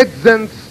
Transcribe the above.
edzens